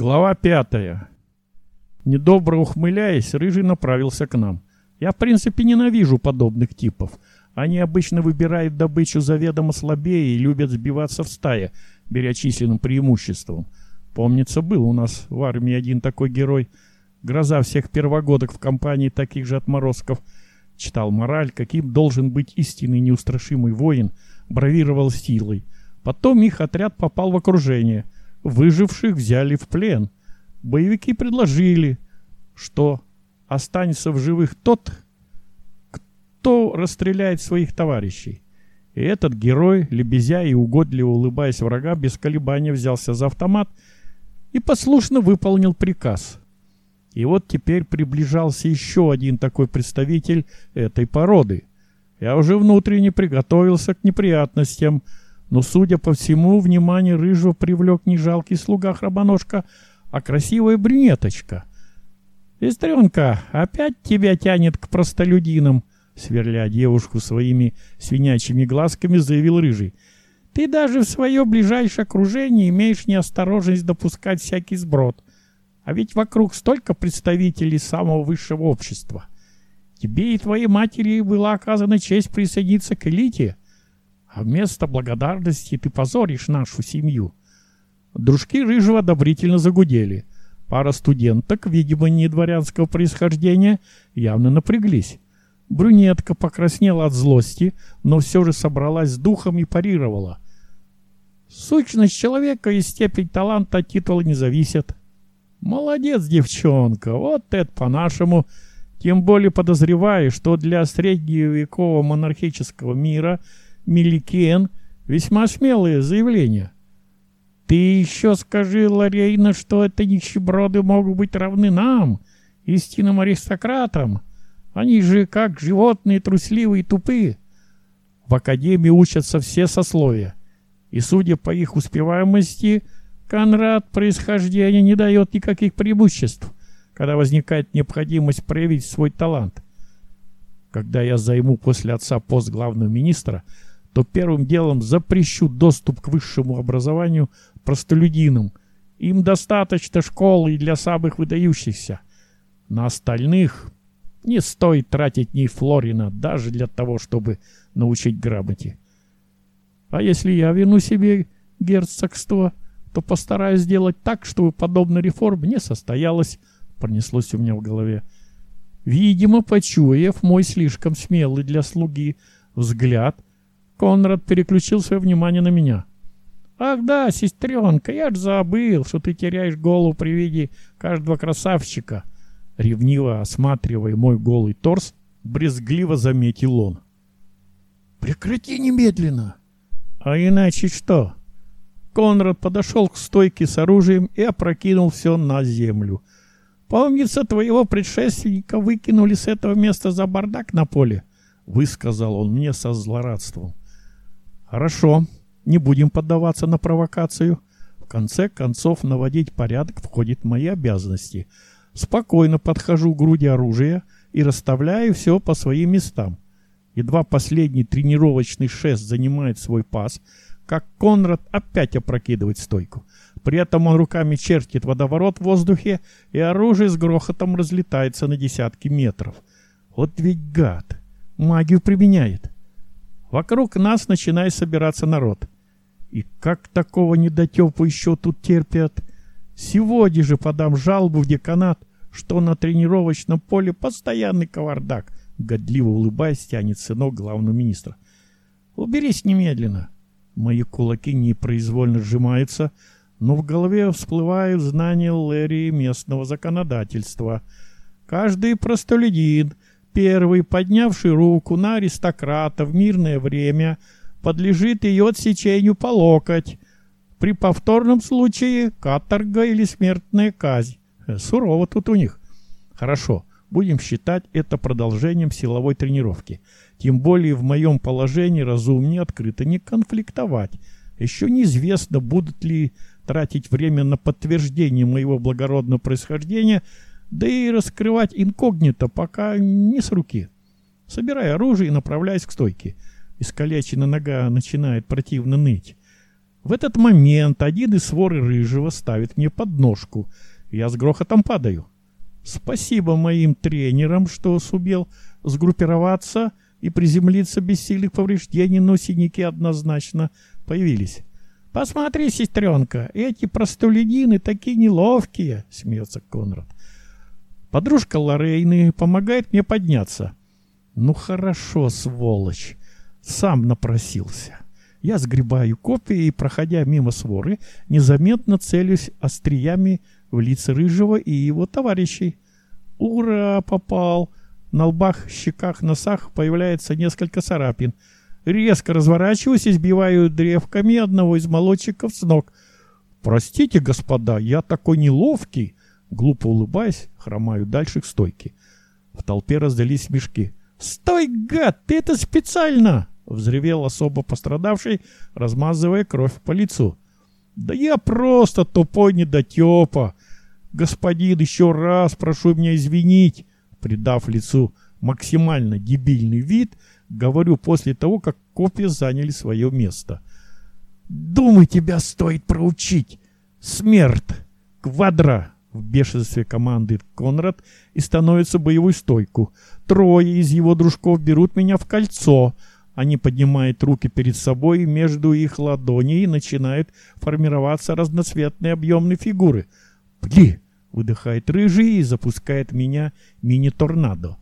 Глава пятая. Недобро ухмыляясь, Рыжий направился к нам. Я, в принципе, ненавижу подобных типов. Они обычно выбирают добычу заведомо слабее и любят сбиваться в стае, беря численным преимуществом. Помнится, был у нас в армии один такой герой. Гроза всех первогодок в компании таких же отморозков. Читал мораль, каким должен быть истинный неустрашимый воин, бравировал силой. Потом их отряд попал в окружение. Выживших взяли в плен. Боевики предложили, что останется в живых тот, кто расстреляет своих товарищей. И этот герой, лебезя и угодливо улыбаясь врага, без колебания взялся за автомат и послушно выполнил приказ. И вот теперь приближался еще один такой представитель этой породы. Я уже внутренне приготовился к неприятностям, но, судя по всему, внимание рыжего привлек не жалкий слуга храбоножка, а красивая брюнеточка. «Сестренка, опять тебя тянет к простолюдинам?» Сверля девушку своими свинячьими глазками, заявил Рыжий. «Ты даже в свое ближайшее окружение имеешь неосторожность допускать всякий сброд. А ведь вокруг столько представителей самого высшего общества. Тебе и твоей матери была оказана честь присоединиться к элите, а вместо благодарности ты позоришь нашу семью». Дружки Рыжего одобрительно загудели. Пара студенток, видимо, не дворянского происхождения, явно напряглись. Брюнетка покраснела от злости, но все же собралась с духом и парировала. Сущность человека и степень таланта от титула не зависят. Молодец, девчонка, вот это по-нашему. Тем более подозреваю, что для средневекового монархического мира Меликен весьма смелые заявления. Ты еще скажи, Ларейна, что это нищеброды могут быть равны нам, истинным аристократам. Они же как животные трусливые и тупые. В академии учатся все сословия. И судя по их успеваемости, Конрад происхождения не дает никаких преимуществ, когда возникает необходимость проявить свой талант. Когда я займу после отца пост главного министра, то первым делом запрещу доступ к высшему образованию простолюдинам. Им достаточно школы для самых выдающихся. На остальных не стоит тратить ни флорина, даже для того, чтобы научить грамоте. А если я верну себе герцогство, то постараюсь сделать так, чтобы подобная реформа не состоялась, пронеслось у меня в голове. Видимо, почуяв мой слишком смелый для слуги взгляд, Конрад переключил свое внимание на меня. «Ах да, сестренка, я ж забыл, что ты теряешь голову при виде каждого красавчика!» Ревниво осматривая мой голый торс, брезгливо заметил он. «Прекрати немедленно!» «А иначе что?» Конрад подошел к стойке с оружием и опрокинул все на землю. «Помнится, твоего предшественника выкинули с этого места за бардак на поле», — высказал он мне со злорадством. «Хорошо, не будем поддаваться на провокацию. В конце концов, наводить порядок входит в мои обязанности. Спокойно подхожу к груди оружия и расставляю все по своим местам. Едва последний тренировочный шест занимает свой пас, как Конрад опять опрокидывает стойку. При этом он руками чертит водоворот в воздухе, и оружие с грохотом разлетается на десятки метров. Вот ведь гад! Магию применяет. Вокруг нас начинает собираться народ. И как такого недотепу еще тут терпят? Сегодня же подам жалобу в деканат, что на тренировочном поле постоянный кавардак. Годливо улыбаясь, тянет сынок главного министра. Уберись немедленно. Мои кулаки непроизвольно сжимаются, но в голове всплывают знания Лэри местного законодательства. Каждый простолюдин — Первый, поднявший руку на аристократа в мирное время, подлежит ее отсечению по локоть. При повторном случае каторга или смертная казнь. Э, сурово тут у них. Хорошо, будем считать это продолжением силовой тренировки. Тем более в моем положении разумнее открыто не конфликтовать. Еще неизвестно, будут ли тратить время на подтверждение моего благородного происхождения – да и раскрывать инкогнито пока не с руки. Собирая оружие и направляясь к стойке. Искалеченная нога начинает противно ныть. В этот момент один из своры рыжего ставит мне подножку. Я с грохотом падаю. Спасибо моим тренерам, что сумел сгруппироваться и приземлиться без сильных повреждений, но синяки однозначно появились. «Посмотри, сестренка, эти простолюдины такие неловкие!» — смеется Конрад. Подружка Лорейны помогает мне подняться. «Ну хорошо, сволочь!» Сам напросился. Я сгребаю копии и, проходя мимо своры, незаметно целюсь остриями в лица Рыжего и его товарищей. «Ура! Попал!» На лбах, щеках, носах появляется несколько царапин. Резко разворачиваюсь и сбиваю древками одного из молодчиков с ног. «Простите, господа, я такой неловкий!» Глупо улыбаясь, хромаю дальше к стойке. В толпе раздались мешки. «Стой, гад, ты это специально!» Взревел особо пострадавший, размазывая кровь по лицу. «Да я просто тупой недотепа! Господин, еще раз прошу меня извинить!» Придав лицу максимально дебильный вид, говорю после того, как копии заняли свое место. «Думай, тебя стоит проучить! Смерть! Квадра!» В бешенстве команды Конрад и становится боевую стойку. Трое из его дружков берут меня в кольцо. Они поднимают руки перед собой, и между их ладоней начинают формироваться разноцветные объемные фигуры. «Бли!» — выдыхает рыжий и запускает меня мини-торнадо.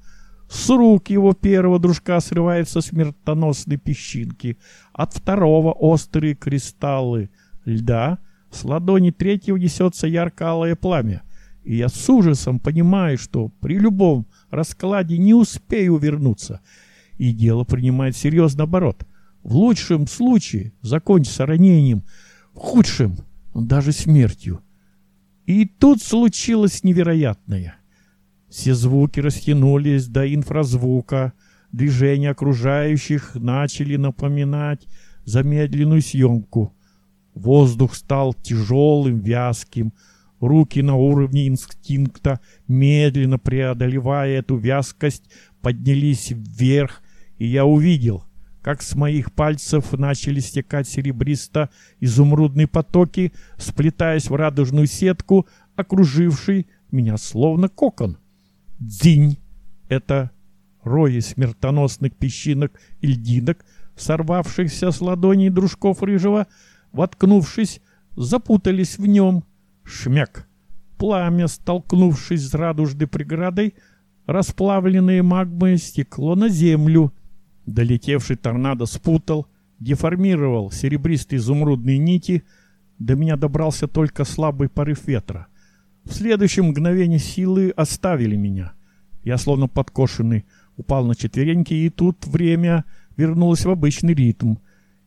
С рук его первого дружка срываются смертоносные песчинки, от второго острые кристаллы льда, с ладони третьего несется ярко-алое пламя. И я с ужасом понимаю, что при любом раскладе не успею вернуться. И дело принимает серьезный оборот. В лучшем случае закончится ранением, в худшем даже смертью. И тут случилось невероятное. Все звуки растянулись до инфразвука, движения окружающих начали напоминать замедленную съемку. Воздух стал тяжелым, вязким, руки на уровне инстинкта, медленно преодолевая эту вязкость, поднялись вверх, и я увидел, как с моих пальцев начали стекать серебристо-изумрудные потоки, сплетаясь в радужную сетку, окруживший меня словно кокон. Дзинь! Это рои смертоносных песчинок и льдинок, сорвавшихся с ладоней дружков рыжего, воткнувшись, запутались в нем. Шмяк! Пламя, столкнувшись с радужной преградой, расплавленное магмой стекло на землю. Долетевший торнадо спутал, деформировал серебристые изумрудные нити. До меня добрался только слабый порыв ветра. В следующем мгновении силы оставили меня. Я, словно подкошенный, упал на четвереньки, и тут время вернулось в обычный ритм.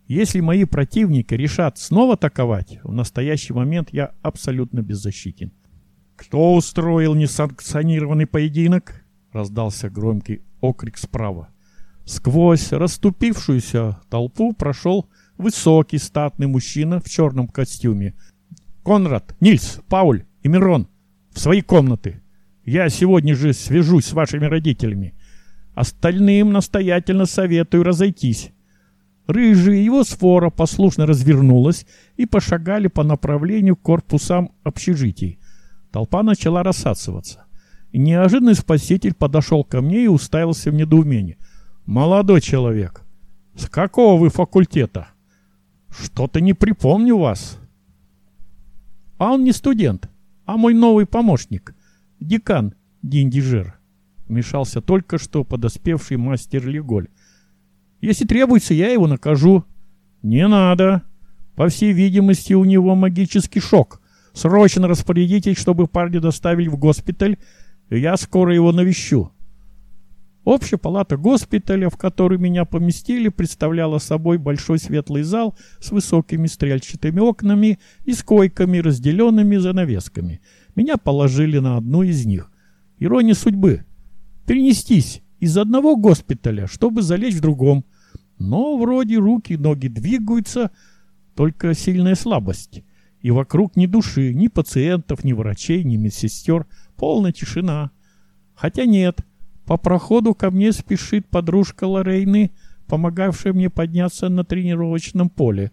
Если мои противники решат снова атаковать, в настоящий момент я абсолютно беззащитен. «Кто устроил несанкционированный поединок?» — раздался громкий окрик справа. Сквозь расступившуюся толпу прошел высокий статный мужчина в черном костюме. «Конрад, Нильс, Пауль и Мирон, в свои комнаты. Я сегодня же свяжусь с вашими родителями. Остальным настоятельно советую разойтись». Рыжий его сфора послушно развернулась и пошагали по направлению к корпусам общежитий. Толпа начала рассасываться. Неожиданный спаситель подошел ко мне и уставился в недоумении. «Молодой человек, с какого вы факультета? Что-то не припомню вас». «А он не студент, а мой новый помощник, декан Диндижер», вмешался только что подоспевший мастер Леголь. «Если требуется, я его накажу». «Не надо. По всей видимости, у него магический шок. Срочно распорядитесь, чтобы парня доставили в госпиталь, я скоро его навещу». Общая палата госпиталя, в которую меня поместили, представляла собой большой светлый зал с высокими стрельчатыми окнами и с койками, разделенными занавесками. Меня положили на одну из них. Ирония судьбы. Перенестись из одного госпиталя, чтобы залечь в другом. Но вроде руки, ноги двигаются, только сильная слабость. И вокруг ни души, ни пациентов, ни врачей, ни медсестер. Полная тишина. Хотя нет, по проходу ко мне спешит подружка Лорейны, помогавшая мне подняться на тренировочном поле.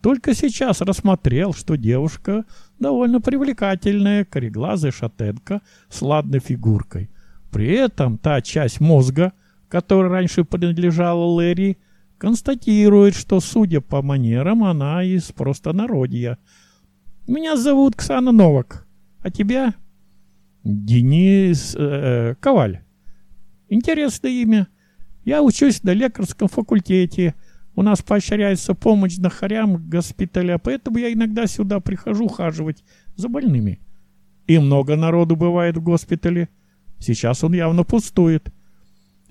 Только сейчас рассмотрел, что девушка довольно привлекательная, кореглазая шатенка с ладной фигуркой. При этом та часть мозга, которая раньше принадлежала Лэри, констатирует, что, судя по манерам, она из простонародья. «Меня зовут Ксана Новак. А тебя?» «Денис э, Коваль. Интересное имя. Я учусь на лекарском факультете. У нас поощряется помощь знахарям госпиталя, поэтому я иногда сюда прихожу ухаживать за больными. И много народу бывает в госпитале. Сейчас он явно пустует.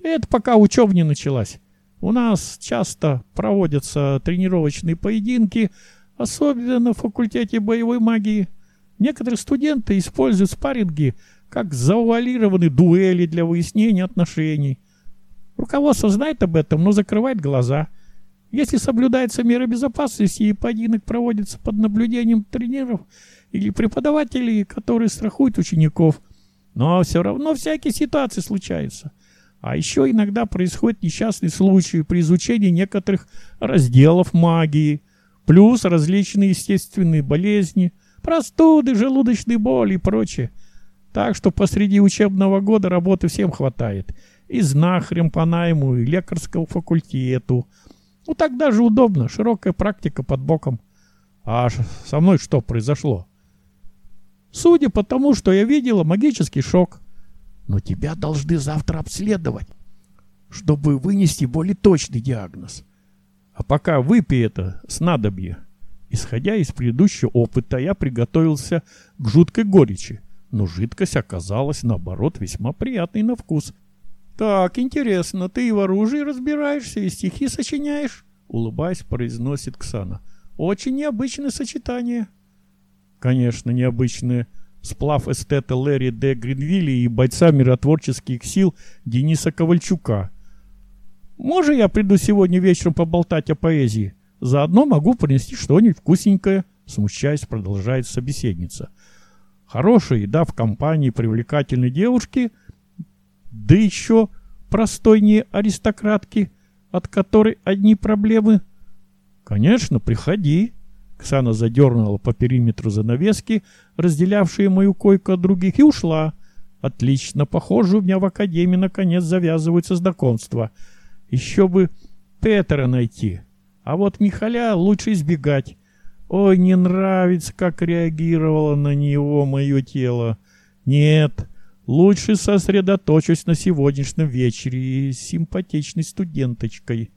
Это пока учеба не началась. У нас часто проводятся тренировочные поединки, особенно на факультете боевой магии. Некоторые студенты используют спарринги как завуалированные дуэли для выяснения отношений. Руководство знает об этом, но закрывает глаза. Если соблюдается меры безопасности и поединок проводится под наблюдением тренеров или преподавателей, которые страхуют учеников, но все равно всякие ситуации случаются. А еще иногда происходят несчастные случаи при изучении некоторых разделов магии, плюс различные естественные болезни, простуды, желудочные боли и прочее. Так что посреди учебного года работы всем хватает. И знахарем по найму, и лекарскому факультету. Ну так даже удобно, широкая практика под боком. А со мной что произошло? Судя по тому, что я видела, магический шок. Но тебя должны завтра обследовать, чтобы вынести более точный диагноз. А пока выпей это снадобье. Исходя из предыдущего опыта, я приготовился к жуткой горечи, но жидкость оказалась, наоборот, весьма приятной на вкус. «Так, интересно, ты и в оружии разбираешься, и стихи сочиняешь?» Улыбаясь, произносит Ксана. «Очень необычное сочетание». «Конечно, необычное сплав эстета Лэри Д. Гринвилли и бойца миротворческих сил Дениса Ковальчука. Может, я приду сегодня вечером поболтать о поэзии? Заодно могу принести что-нибудь вкусненькое, смущаясь, продолжает собеседница. Хорошая еда в компании привлекательной девушки, да еще простой не аристократки, от которой одни проблемы. Конечно, приходи. Ксана задернула по периметру занавески, разделявшие мою койку от других, и ушла. Отлично, похоже, у меня в академии наконец завязываются знакомства. Еще бы Петера найти. А вот Михаля лучше избегать. Ой, не нравится, как реагировало на него мое тело. Нет, лучше сосредоточусь на сегодняшнем вечере с симпатичной студенточкой.